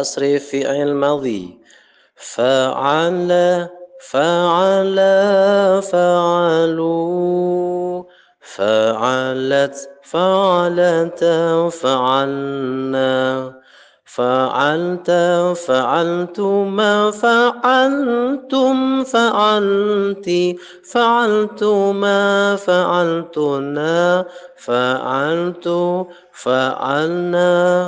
تصريف فعل ماضي فعل فعل فعلوا. فعلت فعلت فعلنا. فعلت فعلتما فعلتم فعلت. فعلتما فعلتنا. فعلت فعلنا.